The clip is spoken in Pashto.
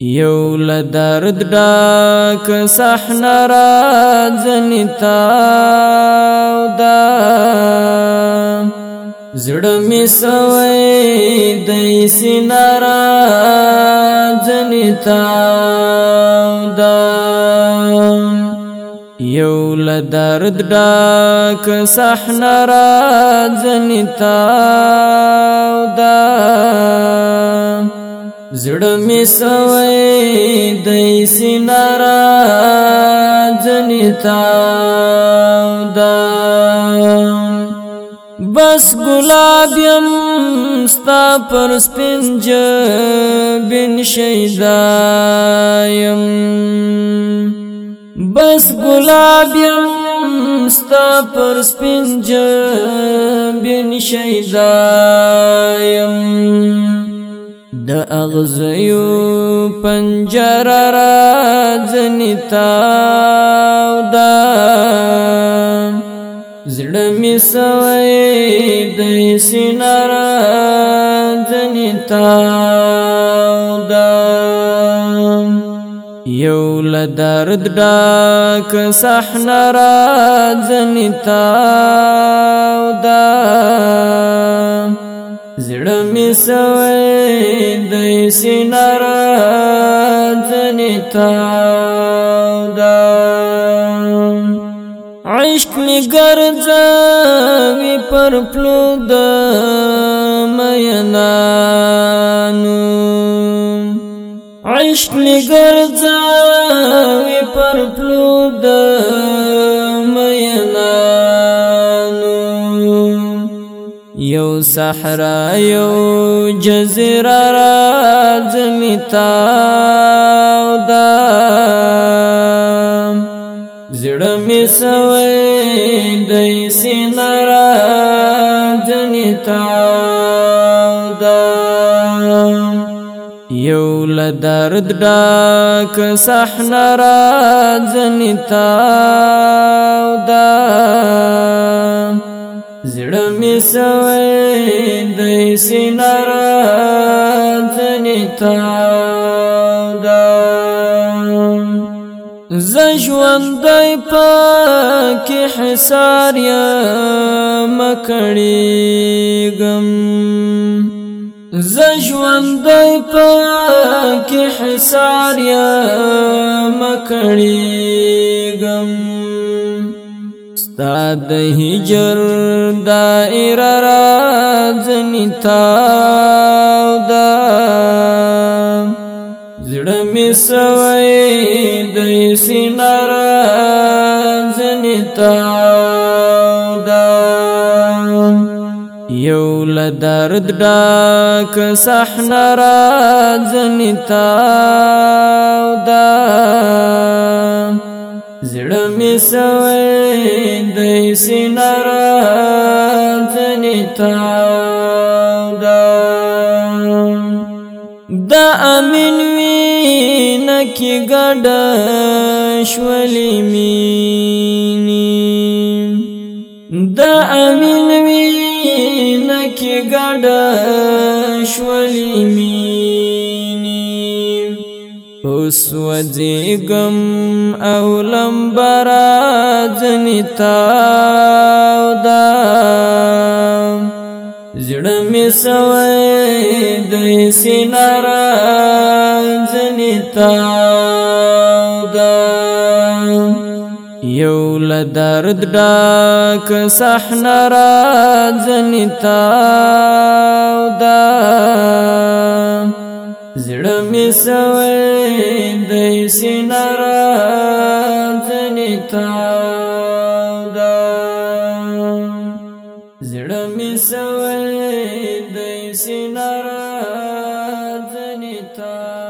یو لدرد ډاک صحنه را ځنتا دا زړه می سوي د سینار ځنتا دا یو لدرد ډاک صحنه را ځنتا زړه می سوي د سینارا جنتا دا بس ګلاب يم ستا پر سپنج بن شیدا يم بس ګلاب يم ستا پر سپنج بن شیدا يم د اغزیو پنجر را ځنتا دا زړه می سوي د سینار ځنتا دا یو ل درد ډاک صحنه را ځنتا دا زړه می سوې د سینار ځنیتا دا عشق می ګرځوي پر پلو د مینانو عشق می ګرځوي پر پلو د مینانو صحرا یو جزیره را زمیتا دا زړه می سوي د سینرا زمیتا دا یو ل درد ډاک صحنه را زمیتا دا زړه می سوي د سینار ځنیتا دا ز ژوندای پاک حصار یا مکړی غم ز ژوندای پاک حصار یا مکړی غم تا د هجر دایره راځنی تا دا زړه می سوي د سینار ځنی تا دا یو ل درد ډاک صحنه راځنی تا دا زړه می سوي د سینارا ځنی تا دا د امین وی نکی ګډ شولې می د امین وی نکی ګډ شولې می اوس وځيګم او لمبرا ځنتا دا زړه می سوي د سینارا ځنتا دا یو لدرد ډاک صحنه را ځنتا دا زړه می سوي د سینارا ځنیتا دا زړه می سوي د سینارا ځنیتا